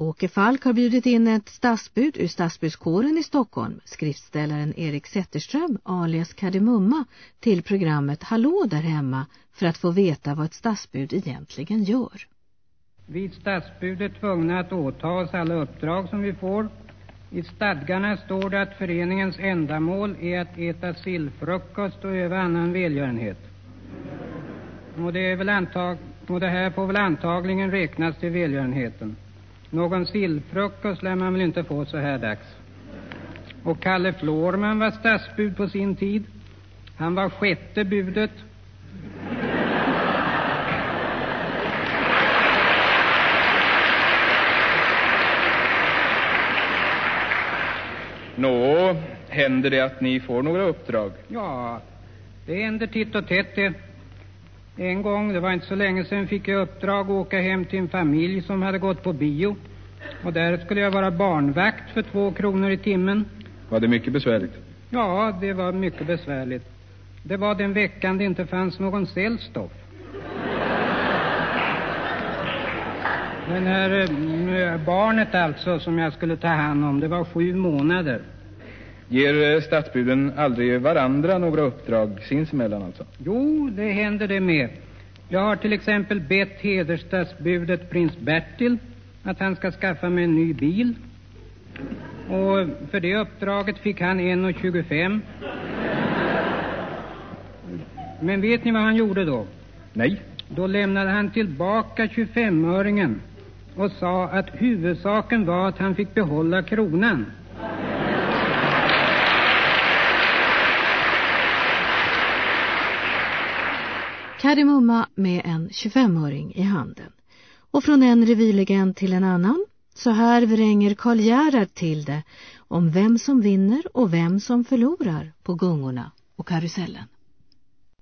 Åke Falk har bjudit in ett stadsbud ur stadsbudskåren i Stockholm, skriftställaren Erik Zetterström alias Kardemumma, till programmet Hallå där hemma för att få veta vad ett stadsbud egentligen gör. Vid stadsbudet tvungna att åta oss alla uppdrag som vi får. I stadgarna står det att föreningens ändamål är att äta sillfrukost och öva annan välgörenhet. Och det, är väl antag och det här får väl antagligen räknas till välgörenheten. Någon sillfrukost lär man väl inte få så här dags. Och Kalle Florman var stadsbud på sin tid. Han var sjätte budet. Nå, händer det att ni får några uppdrag? Ja, det händer titt och tätt det. En gång, det var inte så länge sedan, fick jag uppdrag att åka hem till en familj som hade gått på bio. Och där skulle jag vara barnvakt för två kronor i timmen. Var det mycket besvärligt? Ja, det var mycket besvärligt. Det var den veckan det inte fanns någon sällstoff. Den här äh, barnet alltså som jag skulle ta hand om, det var sju månader. Ger eh, stadsbuden aldrig varandra några uppdrag sinsemellan alltså? Jo, det händer det med. Jag har till exempel bett hedersstadsbudet prins Bertil att han ska skaffa mig en ny bil. Och för det uppdraget fick han 1,25. Men vet ni vad han gjorde då? Nej. Då lämnade han tillbaka 25-öringen och sa att huvudsaken var att han fick behålla kronan. Kardemumma med en 25-öring i handen. Och från en revylegend till en annan, så här vränger Karl Gerhard till det om vem som vinner och vem som förlorar på gungorna och karusellen.